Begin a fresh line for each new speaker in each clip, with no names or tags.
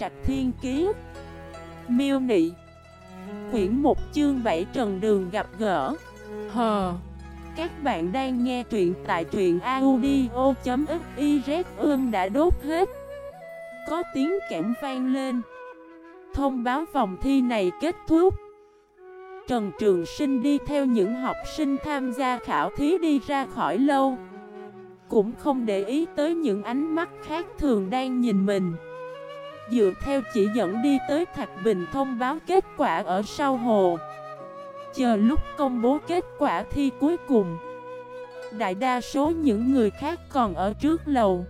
Trạch Thiên Kiế Miêu Nị. Quyển 1 chương 7 Trần Đường gặp gỡ. Hờ. Các bạn đang nghe truyện tại truyện audio.xyz ương đã đốt hết. Có tiếng kẽm vang lên. Thông báo vòng thi này kết thúc. Trần Trường Sinh đi theo những học sinh tham gia khảo thí đi ra khỏi lâu. Cũng không để ý tới những ánh mắt khác thường đang nhìn mình. Dựa theo chỉ dẫn đi tới Thạch Bình thông báo kết quả ở sau hồ. Chờ lúc công bố kết quả thi cuối cùng, Đại đa số những người khác còn ở trước lầu,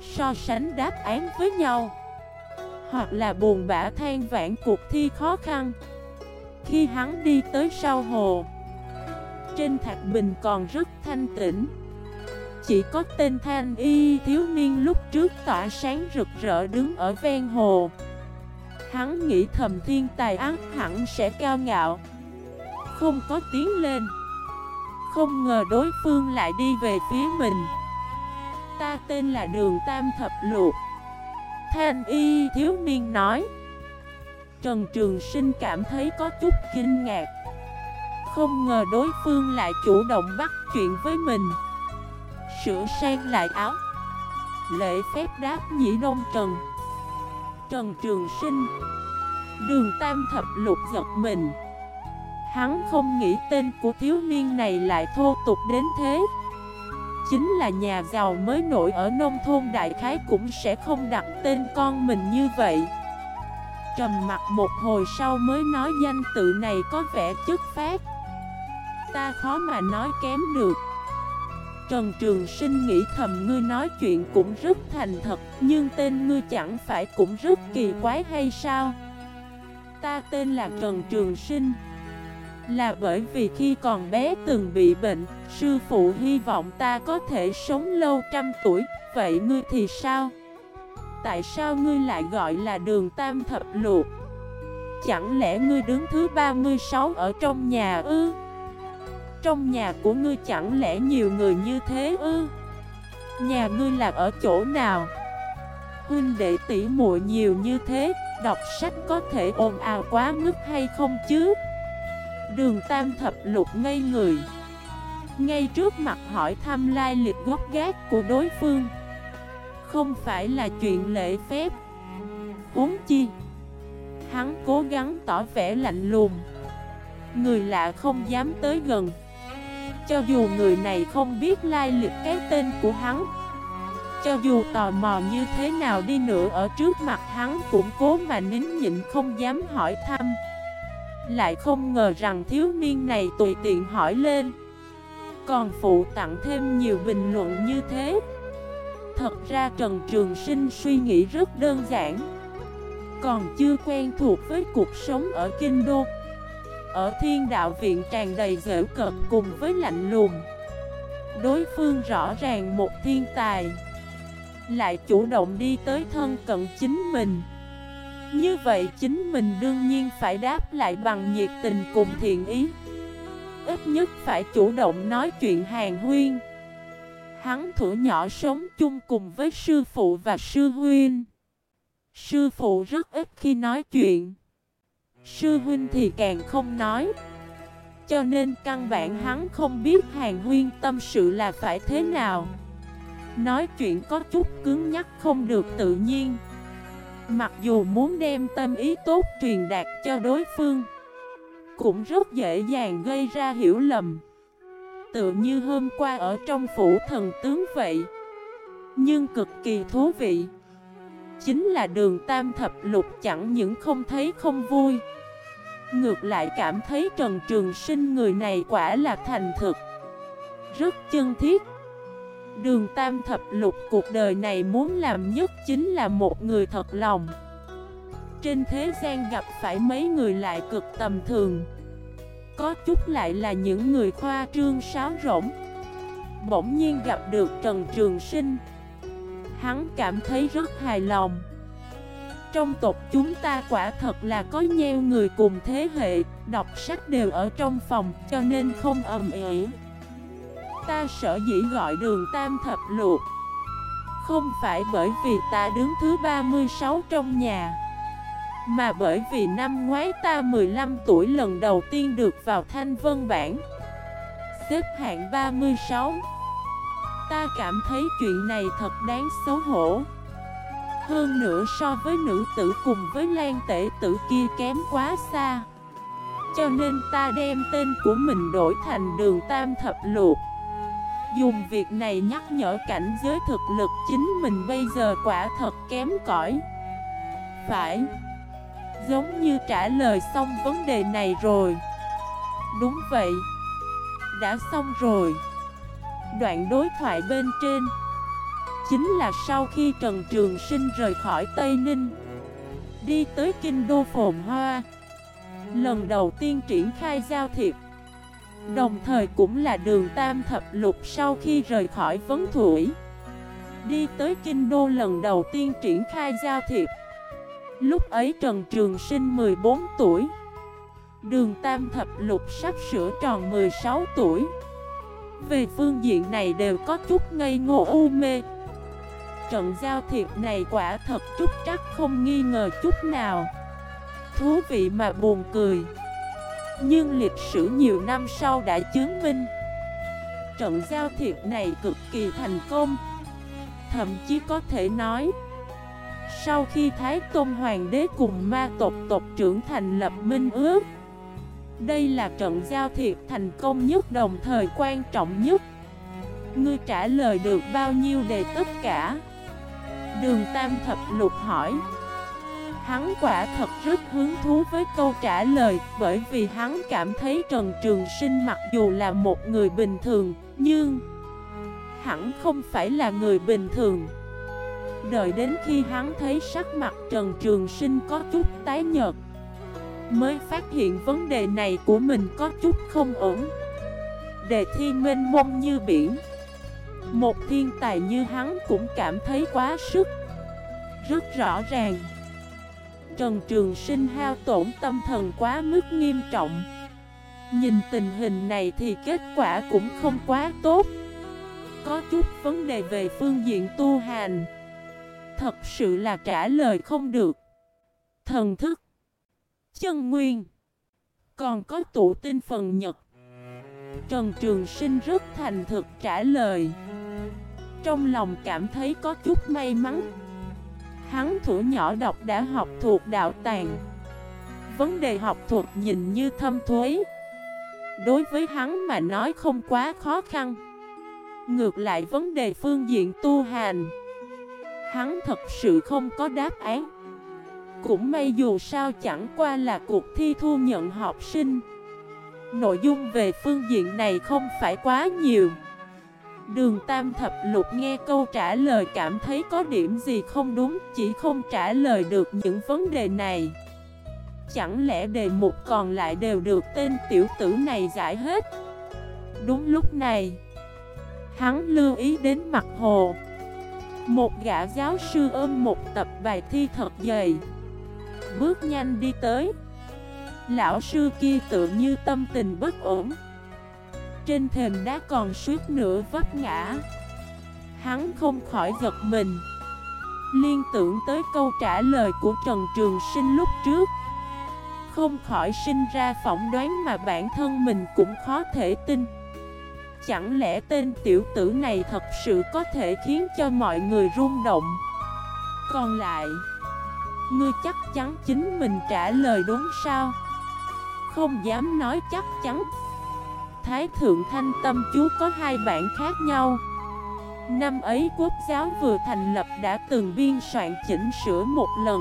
So sánh đáp án với nhau. Hoặc là buồn bã than vãn cuộc thi khó khăn. Khi hắn đi tới sau hồ, Trên Thạch Bình còn rất thanh tĩnh chỉ có tên thanh y thiếu niên lúc trước tỏa sáng rực rỡ đứng ở ven hồ. Hắn nghĩ thầm thiên tài ác hẳn sẽ cao ngạo. Không có tiếng lên. Không ngờ đối phương lại đi về phía mình. Ta tên là Đường Tam Thập Luộc Thanh y thiếu niên nói. Trần Trường Sinh cảm thấy có chút kinh ngạc. Không ngờ đối phương lại chủ động bắt chuyện với mình. Sửa sang lại áo. Lễ phép đáp nhĩ nông trần. Trần Trường Sinh. Đường Tam Thập Lục giật mình. Hắn không nghĩ tên của thiếu niên này lại thô tục đến thế. Chính là nhà giàu mới nổi ở nông thôn đại khái cũng sẽ không đặt tên con mình như vậy. Trầm mặt một hồi sau mới nói danh tự này có vẻ chất phát Ta khó mà nói kém được. Trần Trường Sinh nghĩ thầm ngươi nói chuyện cũng rất thành thật, Nhưng tên ngươi chẳng phải cũng rất kỳ quái hay sao Ta tên là Trần Trường Sinh Là bởi vì khi còn bé từng bị bệnh, Sư phụ hy vọng ta có thể sống lâu trăm tuổi, Vậy ngươi thì sao? Tại sao ngươi lại gọi là đường tam thập luộc? Chẳng lẽ ngươi đứng thứ 36 ở trong nhà ư? Trong nhà của ngươi chẳng lẽ nhiều người như thế ư? Nhà ngươi là ở chỗ nào? Huynh đệ tỷ muội nhiều như thế, đọc sách có thể ồn ào quá mức hay không chứ? Đường Tam Thập Lục ngây người Ngay trước mặt hỏi thăm lai lịch gốc gác của đối phương Không phải là chuyện lễ phép Uống chi Hắn cố gắng tỏ vẻ lạnh lùng Người lạ không dám tới gần cho dù người này không biết lai lịch cái tên của hắn, Cho dù tò mò như thế nào đi nữa ở trước mặt hắn cũng cố mà nín nhịn không dám hỏi thăm. Lại không ngờ rằng thiếu niên này tùy tiện hỏi lên. Còn phụ tặng thêm nhiều bình luận như thế. Thật ra Trần Trường Sinh suy nghĩ rất đơn giản. Còn chưa quen thuộc với cuộc sống ở Kinh Đô ở thiên đạo viện tràn đầy dễ cợt cùng với lạnh lùng. Đối phương rõ ràng một thiên tài. Lại chủ động đi tới thân cận chính mình. Như vậy chính mình đương nhiên phải đáp lại bằng nhiệt tình cùng thiện ý. Ít nhất phải chủ động nói chuyện hàng huyên. Hắn thủ nhỏ sống chung cùng với sư phụ và sư huyên Sư phụ rất ít khi nói chuyện. Sư huynh thì càng không nói. Cho nên căn bản hắn không biết hàng huyên tâm sự là phải thế nào. Nói chuyện có chút cứng nhắc không được tự nhiên. Mặc dù muốn đem tâm ý tốt truyền đạt cho đối phương, Cũng rất dễ dàng gây ra hiểu lầm. Tự như hôm qua ở trong phủ thần tướng vậy, Nhưng cực kỳ thú vị. Chính là đường tam thập lục, chẳng những không thấy không vui. Ngược lại cảm thấy Trần Trường Sinh người này quả là thành thực. Rất chân thiết. Đường Tam Thập Lục cuộc đời này muốn làm nhất chính là một người thật lòng. Trên thế gian gặp phải mấy người lại cực tầm thường. Có chút lại là những người khoa trương sáo rỗng. Bỗng nhiên gặp được Trần Trường Sinh. Hắn cảm thấy rất hài lòng. Trong tộc chúng ta quả thật là có nheo người cùng thế hệ, đọc sách đều ở trong phòng cho nên không ầm ĩ. Ta sợ dĩ gọi đường tam thập luộc Không phải bởi vì ta đứng thứ 36 trong nhà Mà bởi vì năm ngoái ta 15 tuổi lần đầu tiên được vào thanh vân bản Xếp hạng 36 Ta cảm thấy chuyện này thật đáng xấu hổ. Hơn nữa so với nữ tử cùng với lan tể tử kia kém quá xa. Cho nên ta đem tên của mình đổi thành đường tam thập luộc Dùng việc này nhắc nhở cảnh giới thực lực chính mình bây giờ quả thật kém cỏi. Phải. Giống như trả lời xong vấn đề này rồi. Đúng vậy. Đã xong rồi. Đoạn đối thoại bên trên. Chính là sau khi Trần Trường Sinh rời khỏi Tây Ninh, Đi tới Kinh Đô Phồn Hoa. Lần đầu tiên triển khai giao thiệp, Đồng thời cũng là đường Tam Thập Lục sau khi rời khỏi Vấn Thủy. Đi tới Kinh Đô lần đầu tiên triển khai giao thiệp. Lúc ấy Trần Trường Sinh 14 tuổi, Đường Tam Thập Lục sắp sửa tròn 16 tuổi. Về phương diện này đều có chút ngây ngô u mê. Trận giao thiệp này quả thật chút chắc không nghi ngờ chút nào. Thú vị mà buồn cười. Nhưng lịch sử nhiều năm sau đã chứng minh, Trận giao thiệp này cực kỳ thành công. Thậm chí có thể nói, Sau khi Thái Tôn Hoàng đế cùng ma tộc tộc trưởng thành lập minh ước đây là trận giao thiệp thành công nhất, đồng thời quan trọng nhất. Ngươi trả lời được bao nhiêu đề tất cả? Đường Tam Thập Lục hỏi. Hắn quả thật rất hứng thú với câu trả lời, Bởi vì hắn cảm thấy Trần Trường Sinh mặc dù là một người bình thường, Nhưng Hẳn không phải là người bình thường. Đợi đến khi hắn thấy sắc mặt Trần Trường Sinh có chút tái nhợt Mới phát hiện vấn đề này của mình có chút không ổn. Đề thi mênh mông như biển. Một thiên tài như hắn cũng cảm thấy quá sức. Rất rõ ràng. Trần Trường Sinh hao tổn tâm thần quá mức nghiêm trọng. Nhìn tình hình này thì kết quả cũng không quá tốt. Có chút vấn đề về phương diện tu hành. Thật sự là trả lời không được. Thần thức Chân nguyên. Còn có tụ tinh phần nhật. Trần Trường Sinh rất thành thực trả lời. Trong lòng cảm thấy có chút may mắn. Hắn thủ nhỏ đọc đã học thuộc đạo tàng. Vấn đề học thuật nhìn như thâm thuế. Đối với hắn mà nói không quá khó khăn. Ngược lại vấn đề phương diện tu hành. Hắn thật sự không có đáp án. Cũng may dù sao chẳng qua là cuộc thi thu nhận học sinh. Nội dung về phương diện này không phải quá nhiều. Đường Tam Thập Lục nghe câu trả lời cảm thấy có điểm gì không đúng, Chỉ không trả lời được những vấn đề này. Chẳng lẽ đề mục còn lại đều được tên tiểu tử này giải hết? Đúng lúc này, Hắn lưu ý đến mặt hồ. Một gã giáo sư ôm một tập bài thi thật dày. Bước nhanh đi tới. Lão sư kia tự như tâm tình bất ổn. Trên thềm đá còn suýt nữa vấp ngã. Hắn không khỏi giật mình. Liên tưởng tới câu trả lời của Trần Trường Sinh lúc trước. Không khỏi sinh ra phỏng đoán mà bản thân mình cũng khó thể tin. Chẳng lẽ tên tiểu tử này thật sự có thể khiến cho mọi người rung động? Còn lại Ngươi chắc chắn chính mình trả lời đúng sao? Không dám nói chắc chắn. Thái Thượng Thanh Tâm Chú có hai bản khác nhau. Năm ấy quốc giáo vừa thành lập đã từng biên soạn chỉnh sửa một lần.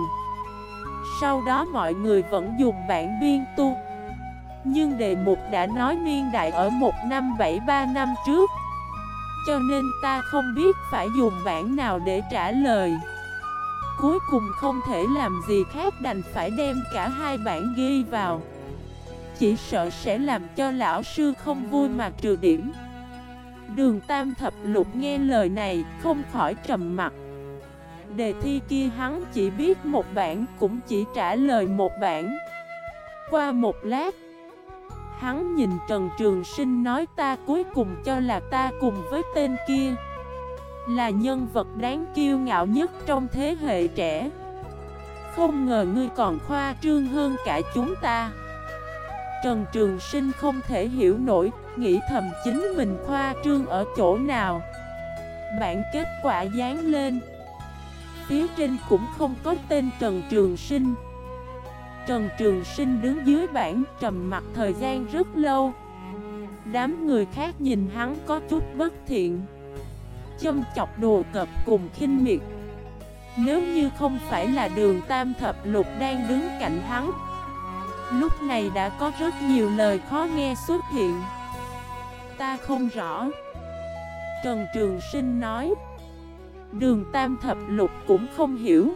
Sau đó mọi người vẫn dùng bản biên tu. Nhưng đề mục đã nói niên đại ở một năm bảy ba năm trước. Cho nên ta không biết phải dùng bản nào để trả lời. Cuối cùng không thể làm gì khác đành phải đem cả hai bản ghi vào. Chỉ sợ sẽ làm cho lão sư không vui mà trừ điểm. Đường Tam Thập Lục nghe lời này không khỏi trầm mặt. Đề thi kia hắn chỉ biết một bản, cũng chỉ trả lời một bản. Qua một lát, Hắn nhìn Trần Trường Sinh nói ta cuối cùng cho là ta cùng với tên kia. Là nhân vật đáng kiêu ngạo nhất trong thế hệ trẻ. Không ngờ ngươi còn khoa trương hơn cả chúng ta. Trần Trường Sinh không thể hiểu nổi, Nghĩ thầm chính mình khoa trương ở chỗ nào. Bản kết quả dán lên. Phía trên cũng không có tên Trần Trường Sinh. Trần Trường Sinh đứng dưới bảng trầm mặt thời gian rất lâu. Đám người khác nhìn hắn có chút bất thiện. Châm chọc đồ cập cùng khinh miệt. Nếu như không phải là đường tam thập lục đang đứng cạnh hắn, Lúc này đã có rất nhiều lời khó nghe xuất hiện. Ta không rõ. Trần Trường Sinh nói, Đường Tam Thập Lục cũng không hiểu.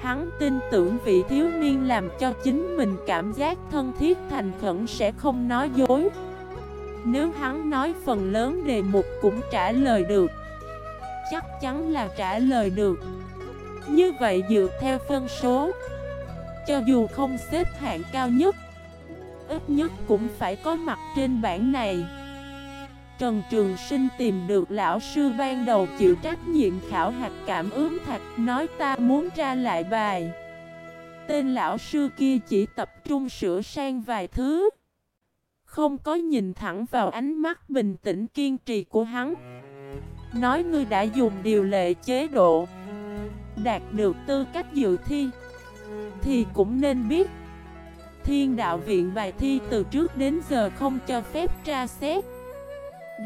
Hắn tin tưởng vị thiếu niên làm cho chính mình cảm giác thân thiết thành khẩn sẽ không nói dối. Nếu hắn nói phần lớn đề mục cũng trả lời được, Chắc chắn là trả lời được. Như vậy dựa theo phân số, Cho dù không xếp hạng cao nhất, Ít nhất cũng phải có mặt trên bảng này. Trần Trường Sinh tìm được lão sư ban đầu chịu trách nhiệm khảo hạt cảm ứng thạch, Nói ta muốn ra lại bài. Tên lão sư kia chỉ tập trung sửa sang vài thứ. Không có nhìn thẳng vào ánh mắt bình tĩnh kiên trì của hắn. Nói ngươi đã dùng điều lệ chế độ, Đạt được tư cách dự thi, Thì cũng nên biết. Thiên đạo viện bài thi từ trước đến giờ không cho phép tra xét.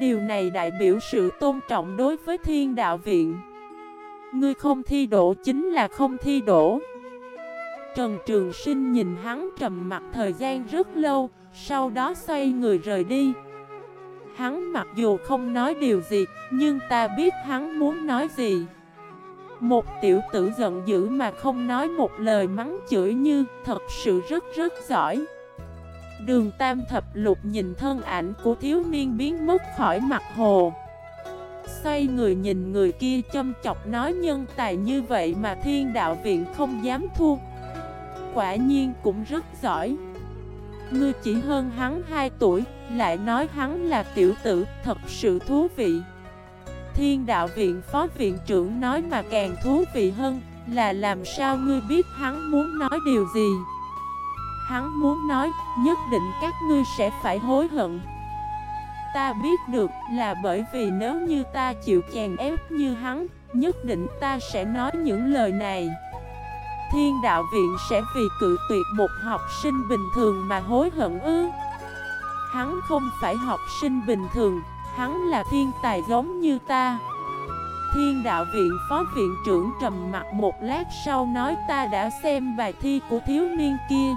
Điều này đại biểu sự tôn trọng đối với thiên đạo viện. Ngươi không thi đổ chính là không thi đổ Trần Trường Sinh nhìn hắn trầm mặt thời gian rất lâu sau đó xoay người rời đi. Hắn mặc dù không nói điều gì, Nhưng ta biết hắn muốn nói gì. Một tiểu tử giận dữ mà không nói một lời mắng chửi như Thật sự rất rất giỏi. Đường Tam Thập Lục nhìn thân ảnh của thiếu niên biến mất khỏi mặt hồ. Xoay người nhìn người kia châm chọc nói nhân tài như vậy mà thiên đạo viện không dám thu. Quả nhiên cũng rất giỏi. Ngươi chỉ hơn hắn 2 tuổi Lại nói hắn là tiểu tử Thật sự thú vị. Thiên đạo viện phó viện trưởng nói mà càng thú vị hơn Là làm sao ngươi biết hắn muốn nói điều gì. Hắn muốn nói, nhất định các ngươi sẽ phải hối hận. Ta biết được là bởi vì nếu như ta chịu chèn ép như hắn Nhất định ta sẽ nói những lời này. Thiên đạo viện sẽ vì cự tuyệt một học sinh bình thường mà hối hận ư? Hắn không phải học sinh bình thường, Hắn là thiên tài giống như ta. Thiên đạo viện phó viện trưởng trầm mặt một lát sau nói ta đã xem bài thi của thiếu niên kia.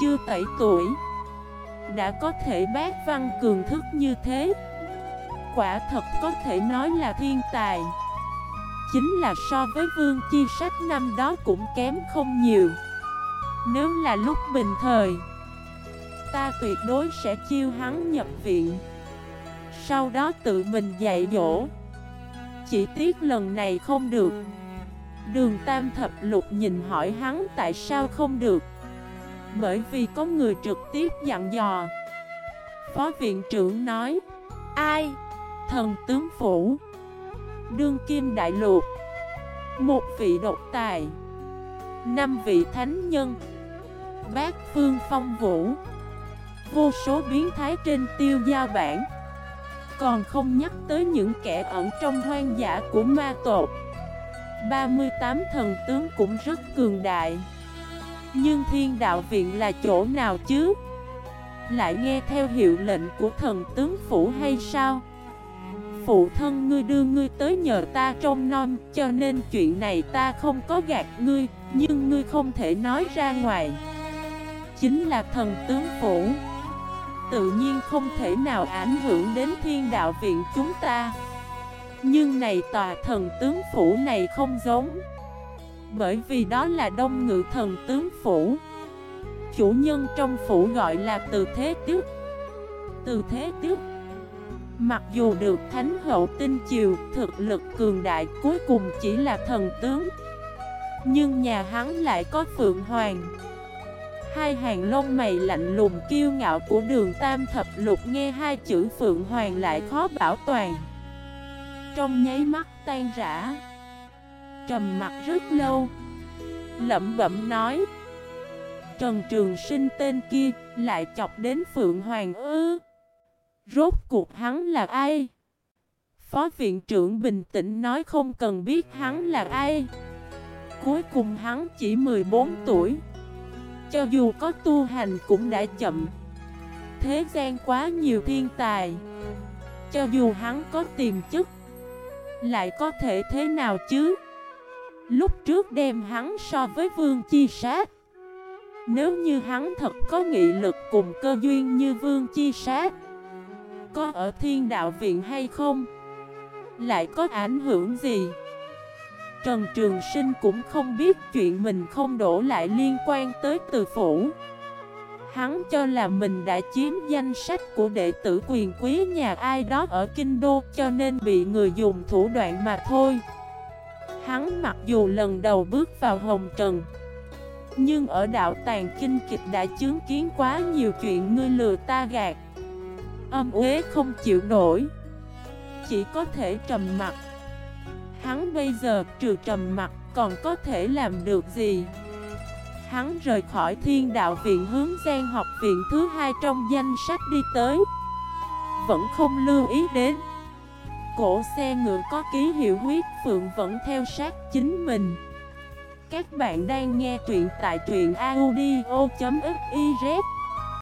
Chưa tẩy tuổi. Đã có thể bác văn cường thức như thế. Quả thật có thể nói là thiên tài. Chính là so với vương chi sách năm đó cũng kém không nhiều. Nếu là lúc bình thời, Ta tuyệt đối sẽ chiêu hắn nhập viện. Sau đó tự mình dạy dỗ. Chỉ tiếc lần này không được. Đường Tam Thập Lục nhìn hỏi hắn tại sao không được. Bởi vì có người trực tiếp dặn dò. Phó viện trưởng nói, Ai? Thần tướng phủ. Đương kim đại lục Một vị độc tài. Năm vị thánh nhân. Bác phương phong vũ. Vô số biến thái trên tiêu gia bản. Còn không nhắc tới những kẻ ẩn trong hoang dã của ma tột 38 thần tướng cũng rất cường đại. Nhưng thiên đạo viện là chỗ nào chứ? Lại nghe theo hiệu lệnh của thần tướng phủ hay sao? Phụ thân ngươi đưa ngươi tới nhờ ta trông nom, Cho nên chuyện này ta không có gạt ngươi, Nhưng ngươi không thể nói ra ngoài. Chính là thần tướng phủ. Tự nhiên không thể nào ảnh hưởng đến thiên đạo viện chúng ta. Nhưng này tòa thần tướng phủ này không giống. Bởi vì đó là đông ngự thần tướng phủ. Chủ nhân trong phủ gọi là từ thế tước. Từ thế tước. Mặc dù được thánh hậu tinh chiều, Thực lực cường đại cuối cùng chỉ là thần tướng. Nhưng nhà hắn lại có phượng hoàng. Hai hàng lông mày lạnh lùng kiêu ngạo của đường tam thập lục nghe hai chữ phượng hoàng lại khó bảo toàn. Trong nháy mắt tan rã. Trầm mặt rất lâu. Lẩm bẩm nói, Trần Trường Sinh tên kia lại chọc đến Phượng Hoàng ư? Rốt cuộc hắn là ai? Phó viện trưởng bình tĩnh nói không cần biết hắn là ai. Cuối cùng hắn chỉ 14 tuổi. Cho dù có tu hành cũng đã chậm. Thế gian quá nhiều thiên tài. Cho dù hắn có tiềm chức, Lại có thể thế nào chứ? Lúc trước đem hắn so với vương chi sát. Nếu như hắn thật có nghị lực cùng cơ duyên như vương chi sát có ở thiên đạo viện hay không? Lại có ảnh hưởng gì? Trần Trường Sinh cũng không biết chuyện mình không đổ lại liên quan tới từ phủ. Hắn cho là mình đã chiếm danh sách của đệ tử quyền quý nhà ai đó ở Kinh Đô cho nên bị người dùng thủ đoạn mà thôi. Hắn mặc dù lần đầu bước vào hồng trần, Nhưng ở đạo tàng kinh kịch đã chứng kiến quá nhiều chuyện ngươi lừa ta gạt. Âm uế không chịu nổi. Chỉ có thể trầm mặt Hắn bây giờ trừ trầm mặt còn có thể làm được gì? Hắn rời khỏi thiên đạo viện hướng gian học viện thứ hai trong danh sách đi tới. Vẫn không lưu ý đến. Cổ xe ngựa có ký hiệu huyết phượng vẫn theo sát chính mình. Các bạn đang nghe truyện tại truyện audio.fif